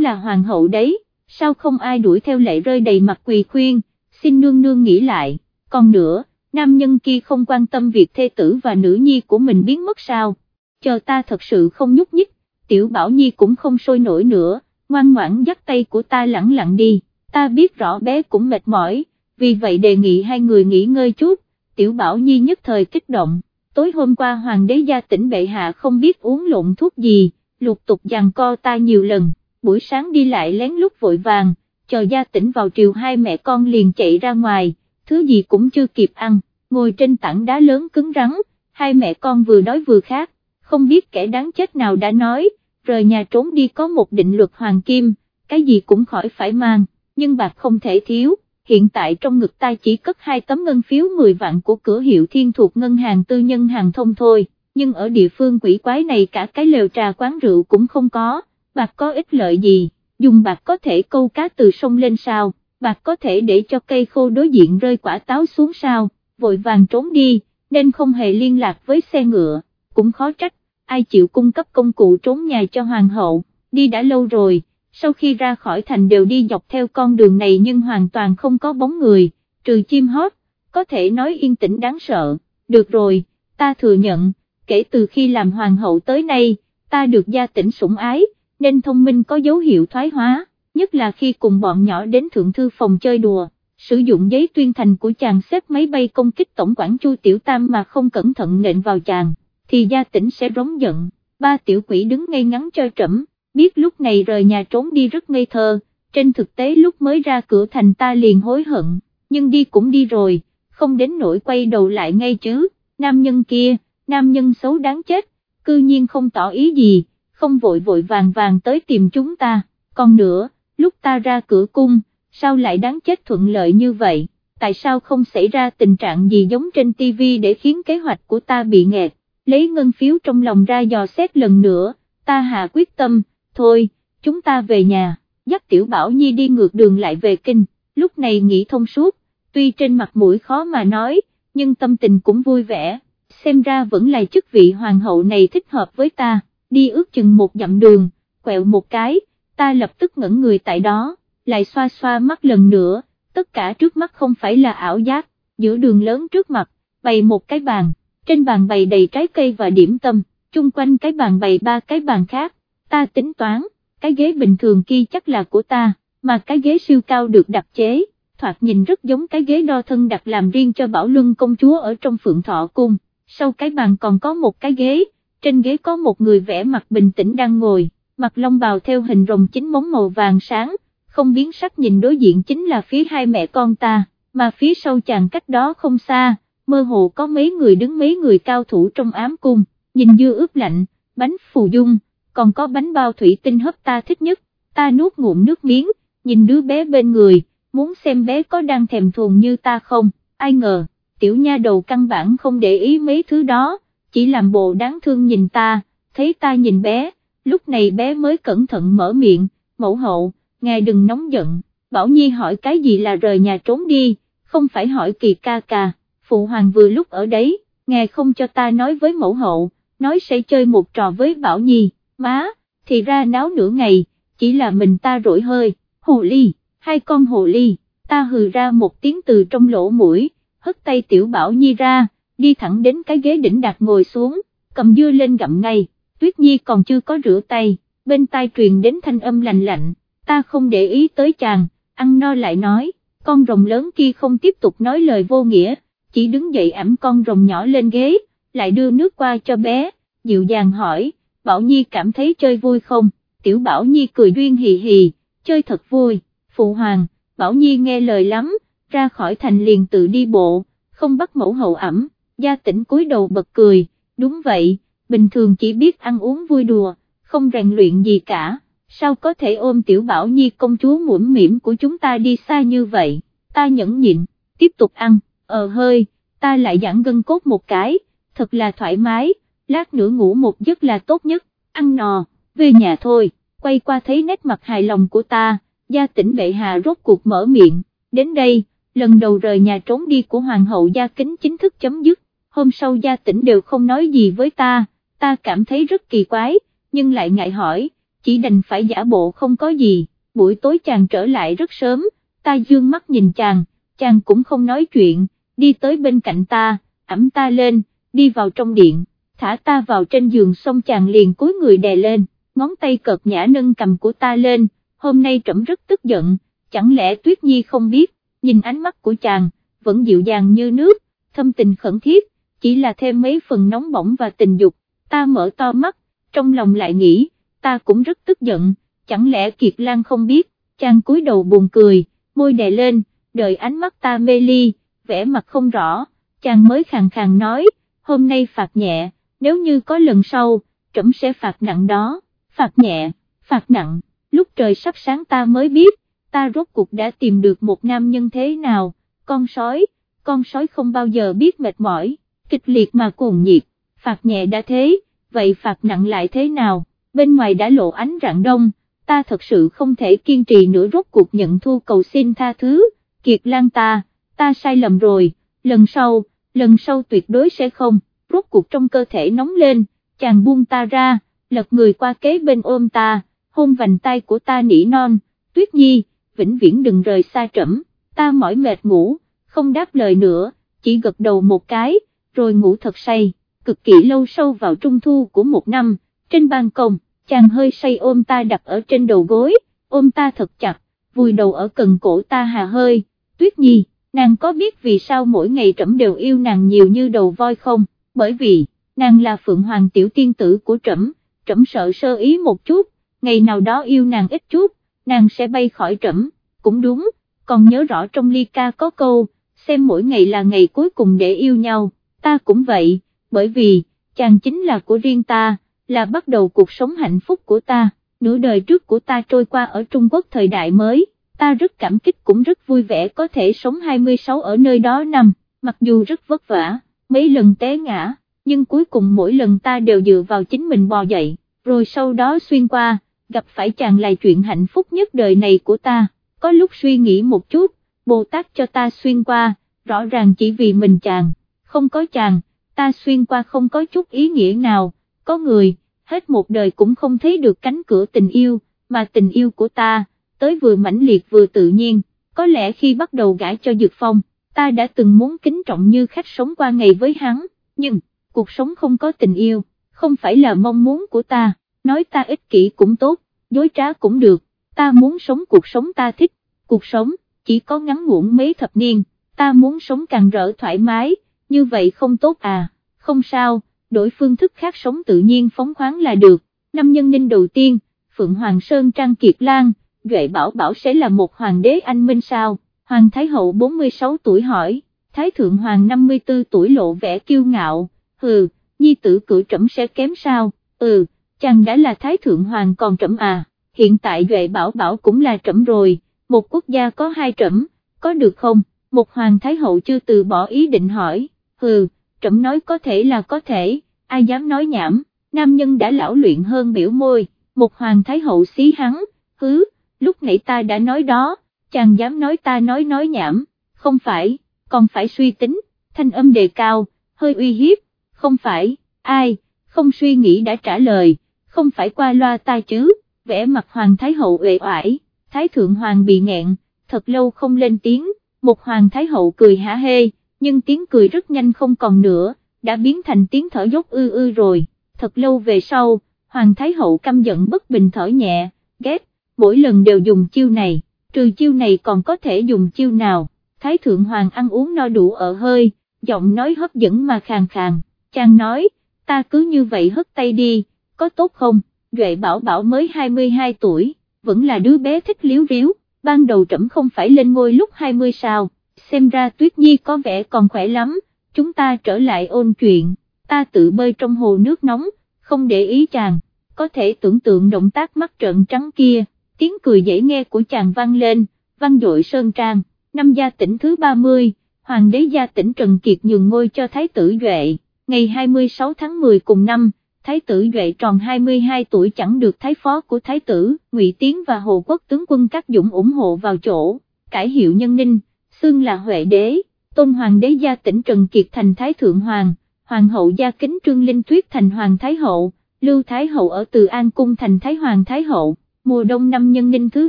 là hoàng hậu đấy, sao không ai đuổi theo lệ rơi đầy mặt quỳ khuyên, xin nương nương nghĩ lại, còn nữa, nam nhân kia không quan tâm việc thê tử và nữ nhi của mình biến mất sao, chờ ta thật sự không nhúc nhích, tiểu bảo nhi cũng không sôi nổi nữa, ngoan ngoãn dắt tay của ta lẳng lặng đi, ta biết rõ bé cũng mệt mỏi, vì vậy đề nghị hai người nghỉ ngơi chút, tiểu bảo nhi nhất thời kích động, tối hôm qua hoàng đế gia tỉnh bệ hạ không biết uống lộn thuốc gì, lục tục giằng co ta nhiều lần, buổi sáng đi lại lén lút vội vàng, chờ gia tỉnh vào triều hai mẹ con liền chạy ra ngoài, thứ gì cũng chưa kịp ăn, ngồi trên tảng đá lớn cứng rắn, hai mẹ con vừa đói vừa khát, không biết kẻ đáng chết nào đã nói, rời nhà trốn đi có một định luật hoàng kim, cái gì cũng khỏi phải mang, nhưng bạc không thể thiếu, hiện tại trong ngực ta chỉ cất hai tấm ngân phiếu 10 vạn của cửa hiệu thiên thuộc ngân hàng tư nhân hàng thông thôi, nhưng ở địa phương quỷ quái này cả cái lều trà quán rượu cũng không có, bạc có ích lợi gì, dùng bạc có thể câu cá từ sông lên sao, bạc có thể để cho cây khô đối diện rơi quả táo xuống sao, vội vàng trốn đi, nên không hề liên lạc với xe ngựa, cũng khó trách, ai chịu cung cấp công cụ trốn nhà cho hoàng hậu, đi đã lâu rồi, sau khi ra khỏi thành đều đi dọc theo con đường này nhưng hoàn toàn không có bóng người, trừ chim hót, có thể nói yên tĩnh đáng sợ, được rồi, ta thừa nhận, kể từ khi làm hoàng hậu tới nay, ta được gia tỉnh sủng ái, nên thông minh có dấu hiệu thoái hóa, nhất là khi cùng bọn nhỏ đến thượng thư phòng chơi đùa, sử dụng giấy tuyên thành của chàng xếp máy bay công kích tổng quản Chu Tiểu Tam mà không cẩn thận nện vào chàng, thì gia tỉnh sẽ rống giận, ba tiểu quỷ đứng ngay ngắn cho trẫm, biết lúc này rời nhà trốn đi rất ngây thơ, trên thực tế lúc mới ra cửa thành ta liền hối hận, nhưng đi cũng đi rồi, không đến nỗi quay đầu lại ngay chứ, nam nhân kia, nam nhân xấu đáng chết, cư nhiên không tỏ ý gì, không vội vội vàng vàng tới tìm chúng ta, còn nữa, lúc ta ra cửa cung, sao lại đáng chết thuận lợi như vậy, tại sao không xảy ra tình trạng gì giống trên TV để khiến kế hoạch của ta bị nghẹt, lấy ngân phiếu trong lòng ra dò xét lần nữa, ta hạ quyết tâm, thôi, chúng ta về nhà, dắt tiểu bảo nhi đi ngược đường lại về kinh, lúc này nghĩ thông suốt, tuy trên mặt mũi khó mà nói, nhưng tâm tình cũng vui vẻ, xem ra vẫn là chức vị hoàng hậu này thích hợp với ta, đi ước chừng một dặm đường, quẹo một cái, ta lập tức ngẩn người tại đó, lại xoa xoa mắt lần nữa, tất cả trước mắt không phải là ảo giác, giữa đường lớn trước mặt, bày một cái bàn, trên bàn bày đầy trái cây và điểm tâm, chung quanh cái bàn bày ba cái bàn khác, ta tính toán, cái ghế bình thường kia chắc là của ta, mà cái ghế siêu cao được đặc chế, thoạt nhìn rất giống cái ghế đo thân đặt làm riêng cho Bảo Luân công chúa ở trong phượng thọ cung, sau cái bàn còn có một cái ghế, trên ghế có một người vẽ mặt bình tĩnh đang ngồi, mặt long bào theo hình rồng chính móng màu vàng sáng, không biến sắc nhìn đối diện chính là phía hai mẹ con ta, mà phía sau chàng cách đó không xa, mơ hồ có mấy người đứng mấy người cao thủ trong ám cung, nhìn dư ướp lạnh, bánh phù dung, còn có bánh bao thủy tinh hấp ta thích nhất, ta nuốt ngụm nước miếng, nhìn đứa bé bên người, muốn xem bé có đang thèm thuồng như ta không, ai ngờ, tiểu nha đầu căn bản không để ý mấy thứ đó, chỉ làm bộ đáng thương nhìn ta, thấy ta nhìn bé, lúc này bé mới cẩn thận mở miệng, mẫu hậu, ngài đừng nóng giận, Bảo Nhi hỏi cái gì là rời nhà trốn đi, không phải hỏi kỳ ca ca, phụ hoàng vừa lúc ở đấy, ngài không cho ta nói với mẫu hậu, nói sẽ chơi một trò với Bảo Nhi, má, thì ra náo nửa ngày, chỉ là mình ta rỗi hơi, hồ ly, hai con hồ ly, ta hừ ra một tiếng từ trong lỗ mũi, hất tay tiểu Bảo Nhi ra, đi thẳng đến cái ghế đỉnh đặt ngồi xuống, cầm dưa lên gặm ngay, Tuyết Nhi còn chưa có rửa tay, bên tai truyền đến thanh âm lạnh lạnh, ta không để ý tới chàng, ăn no lại nói, con rồng lớn kia không tiếp tục nói lời vô nghĩa, chỉ đứng dậy ẩm con rồng nhỏ lên ghế, lại đưa nước qua cho bé, dịu dàng hỏi, Bảo Nhi cảm thấy chơi vui không, tiểu Bảo Nhi cười duyên hì hì, chơi thật vui, phụ hoàng, Bảo Nhi nghe lời lắm, ra khỏi thành liền tự đi bộ, không bắt mẫu hậu ẩm, gia tỉnh cúi đầu bật cười, đúng vậy, bình thường chỉ biết ăn uống vui đùa, không rèn luyện gì cả, sao có thể ôm tiểu Bảo Nhi công chúa mũm mỉm của chúng ta đi xa như vậy, ta nhẫn nhịn, tiếp tục ăn, ờ hơi, ta lại giãn gân cốt một cái, thật là thoải mái, lát nữa ngủ một giấc là tốt nhất, ăn nò, về nhà thôi, quay qua thấy nét mặt hài lòng của ta, gia tỉnh bệ hạ rốt cuộc mở miệng, đến đây, lần đầu rời nhà trốn đi của hoàng hậu gia kính chính thức chấm dứt, hôm sau gia tỉnh đều không nói gì với ta, ta cảm thấy rất kỳ quái, nhưng lại ngại hỏi, chỉ đành phải giả bộ không có gì, buổi tối chàng trở lại rất sớm, ta dương mắt nhìn chàng, chàng cũng không nói chuyện, đi tới bên cạnh ta, ẩm ta lên, đi vào trong điện, thả ta vào trên giường xong chàng liền cúi người đè lên, ngón tay cợt nhã nâng cầm của ta lên, hôm nay trẫm rất tức giận, chẳng lẽ Tuyết Nhi không biết, nhìn ánh mắt của chàng, vẫn dịu dàng như nước, thâm tình khẩn thiết, chỉ là thêm mấy phần nóng bỏng và tình dục, ta mở to mắt, trong lòng lại nghĩ, ta cũng rất tức giận, chẳng lẽ Kiệt Lan không biết, chàng cúi đầu buồn cười, môi đè lên, đợi ánh mắt ta mê ly, vẻ mặt không rõ, chàng mới khàn khàn nói, hôm nay phạt nhẹ, nếu như có lần sau, trẫm sẽ phạt nặng đó, phạt nhẹ, phạt nặng, lúc trời sắp sáng ta mới biết, ta rốt cuộc đã tìm được một nam nhân thế nào, con sói, con sói không bao giờ biết mệt mỏi, kịch liệt mà cuồng nhiệt, phạt nhẹ đã thế, vậy phạt nặng lại thế nào, bên ngoài đã lộ ánh rạng đông, ta thật sự không thể kiên trì nữa rốt cuộc nhận thua cầu xin tha thứ, kiệt lan ta, ta sai lầm rồi, lần sau, lần sau tuyệt đối sẽ không, rốt cuộc trong cơ thể nóng lên, chàng buông ta ra, lật người qua kế bên ôm ta, hôn vành tay của ta nỉ non, tuyết nhi, vĩnh viễn đừng rời xa trẫm, ta mỏi mệt ngủ, không đáp lời nữa, chỉ gật đầu một cái, rồi ngủ thật say, cực kỳ lâu sâu vào trung thu của một năm, trên ban công, chàng hơi say ôm ta đặt ở trên đầu gối, ôm ta thật chặt, vùi đầu ở cần cổ ta hà hơi, tuyết nhi, nàng có biết vì sao mỗi ngày trẫm đều yêu nàng nhiều như đầu voi không, bởi vì, nàng là phượng hoàng tiểu tiên tử của trẫm, trẫm sợ sơ ý một chút, ngày nào đó yêu nàng ít chút, nàng sẽ bay khỏi trẫm, cũng đúng, còn nhớ rõ trong ly ca có câu, xem mỗi ngày là ngày cuối cùng để yêu nhau, ta cũng vậy, bởi vì, chàng chính là của riêng ta, là bắt đầu cuộc sống hạnh phúc của ta, nửa đời trước của ta trôi qua ở Trung Quốc thời đại mới, ta rất cảm kích cũng rất vui vẻ có thể sống 26 ở nơi đó năm, mặc dù rất vất vả, mấy lần té ngã, nhưng cuối cùng mỗi lần ta đều dựa vào chính mình bò dậy, rồi sau đó xuyên qua, gặp phải chàng là chuyện hạnh phúc nhất đời này của ta, có lúc suy nghĩ một chút, Bồ Tát cho ta xuyên qua, rõ ràng chỉ vì mình chàng, không có chàng, ta xuyên qua không có chút ý nghĩa nào, có người, hết một đời cũng không thấy được cánh cửa tình yêu, mà tình yêu của ta, tới vừa mãnh liệt vừa tự nhiên, có lẽ khi bắt đầu gãi cho Dược Phong, ta đã từng muốn kính trọng như khách sống qua ngày với hắn, nhưng, cuộc sống không có tình yêu, không phải là mong muốn của ta, nói ta ích kỷ cũng tốt, dối trá cũng được, ta muốn sống cuộc sống ta thích, cuộc sống, chỉ có ngắn ngủn mấy thập niên, ta muốn sống càng rỡ thoải mái, như vậy không tốt à, không sao, đổi phương thức khác sống tự nhiên phóng khoáng là được, năm nhân ninh đầu tiên, Phượng Hoàng Sơn Trang Kiệt Lan, Duệ Bảo Bảo sẽ là một hoàng đế anh minh sao, Hoàng Thái Hậu 46 tuổi hỏi, Thái Thượng Hoàng 54 tuổi lộ vẻ kiêu ngạo, hừ, nhi tử cử trẫm sẽ kém sao, ừ, chàng đã là Thái Thượng Hoàng còn trẫm à, hiện tại Duệ Bảo Bảo cũng là trẫm rồi, một quốc gia có hai trẫm, có được không, một Hoàng Thái Hậu chưa từ bỏ ý định hỏi, hừ, trẫm nói có thể là có thể, ai dám nói nhảm, nam nhân đã lão luyện hơn biểu môi, một Hoàng Thái Hậu xí hắn, hứ, lúc nãy ta đã nói đó, chàng dám nói ta nói nói nhảm, không phải, còn phải suy tính, thanh âm đề cao, hơi uy hiếp, không phải, ai, không suy nghĩ đã trả lời, không phải qua loa ta chứ, vẽ mặt Hoàng Thái Hậu uể oải, Thái Thượng Hoàng bị nghẹn, thật lâu không lên tiếng, một Hoàng Thái Hậu cười hả hê, nhưng tiếng cười rất nhanh không còn nữa, đã biến thành tiếng thở dốc ư ư rồi, thật lâu về sau, Hoàng Thái Hậu căm giận bất bình thở nhẹ, ghét, mỗi lần đều dùng chiêu này, trừ chiêu này còn có thể dùng chiêu nào, Thái Thượng Hoàng ăn uống no đủ ở hơi, giọng nói hấp dẫn mà khàn khàn, chàng nói, ta cứ như vậy hất tay đi, có tốt không, Duệ Bảo Bảo mới 22 tuổi, vẫn là đứa bé thích liếu riếu, ban đầu trẫm không phải lên ngôi lúc 20 sao, xem ra Tuyết Nhi có vẻ còn khỏe lắm, chúng ta trở lại ôn chuyện, ta tự bơi trong hồ nước nóng, không để ý chàng, có thể tưởng tượng động tác mắt trợn trắng kia, tiếng cười dễ nghe của chàng vang lên, vang dội sơn trang, năm gia tỉnh thứ 30, hoàng đế gia tỉnh Trần Kiệt nhường ngôi cho Thái tử Duệ, ngày 26 tháng 10 cùng năm, Thái tử Duệ tròn 22 tuổi chẳng được Thái phó của Thái tử, Ngụy Tiến và Hồ Quốc tướng quân các dũng ủng hộ vào chỗ, cải hiệu nhân ninh, xưng là Huệ đế, tôn hoàng đế gia tỉnh Trần Kiệt thành Thái Thượng Hoàng, hoàng hậu gia kính Trương Linh Tuyết thành hoàng thái hậu, Lưu Thái hậu ở Từ An cung thành thái hoàng thái hậu, mùa đông năm nhân ninh thứ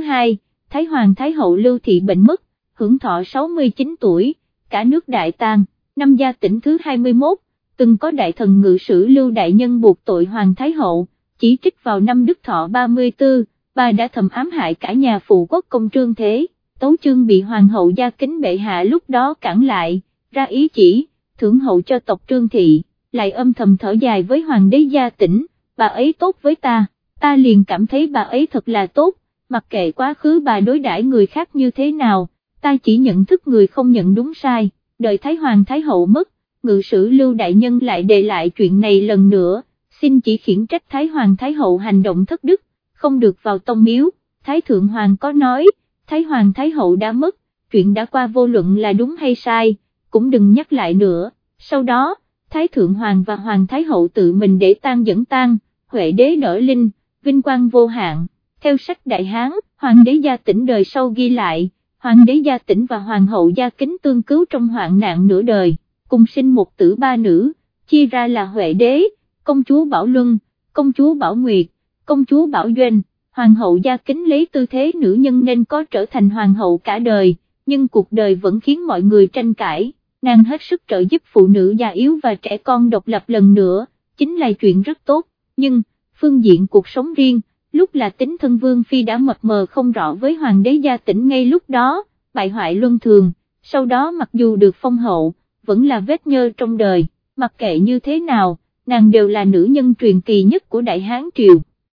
hai, thái hoàng thái hậu Lưu Thị bệnh mất, hưởng thọ 69 tuổi, cả nước đại tang, năm gia tỉnh thứ 21, từng có đại thần ngự sử Lưu Đại Nhân buộc tội hoàng thái hậu, chỉ trích vào năm Đức Thọ 34, bà đã thầm ám hại cả nhà phụ quốc công trương thế, tấu chương bị hoàng hậu gia kính bệ hạ lúc đó cản lại, ra ý chỉ, thưởng hậu cho tộc trương thị, lại âm thầm thở dài với hoàng đế gia tỉnh, bà ấy tốt với ta, ta liền cảm thấy bà ấy thật là tốt, mặc kệ quá khứ bà đối đãi người khác như thế nào, ta chỉ nhận thức người không nhận đúng sai, đợi Thái Hoàng Thái Hậu mất, ngự sử Lưu Đại Nhân lại đề lại chuyện này lần nữa, xin chỉ khiển trách Thái Hoàng Thái Hậu hành động thất đức, không được vào tông miếu, Thái Thượng Hoàng có nói, Thái Hoàng Thái Hậu đã mất, chuyện đã qua vô luận là đúng hay sai, cũng đừng nhắc lại nữa, sau đó, Thái Thượng Hoàng và Hoàng Thái Hậu tự mình để tan dẫn tan, Huệ đế đỡ linh, vinh quang vô hạn, theo sách Đại Hán, Hoàng đế gia tỉnh đời sau ghi lại, Hoàng đế gia tỉnh và Hoàng hậu gia kính tương cứu trong hoạn nạn nửa đời, cùng sinh một tử ba nữ, chia ra là Huệ đế, công chúa Bảo Luân, công chúa Bảo Nguyệt, công chúa Bảo Doanh, Hoàng hậu gia kính lấy tư thế nữ nhân nên có trở thành Hoàng hậu cả đời, nhưng cuộc đời vẫn khiến mọi người tranh cãi, nàng hết sức trợ giúp phụ nữ già yếu và trẻ con độc lập lần nữa, chính là chuyện rất tốt, nhưng, phương diện cuộc sống riêng, lúc là tính thân vương phi đã mập mờ không rõ với hoàng đế gia tỉnh ngay lúc đó, bại hoại luân thường, sau đó mặc dù được phong hậu, vẫn là vết nhơ trong đời, mặc kệ như thế nào, nàng đều là nữ nhân truyền kỳ nhất của Đại Hán Triều.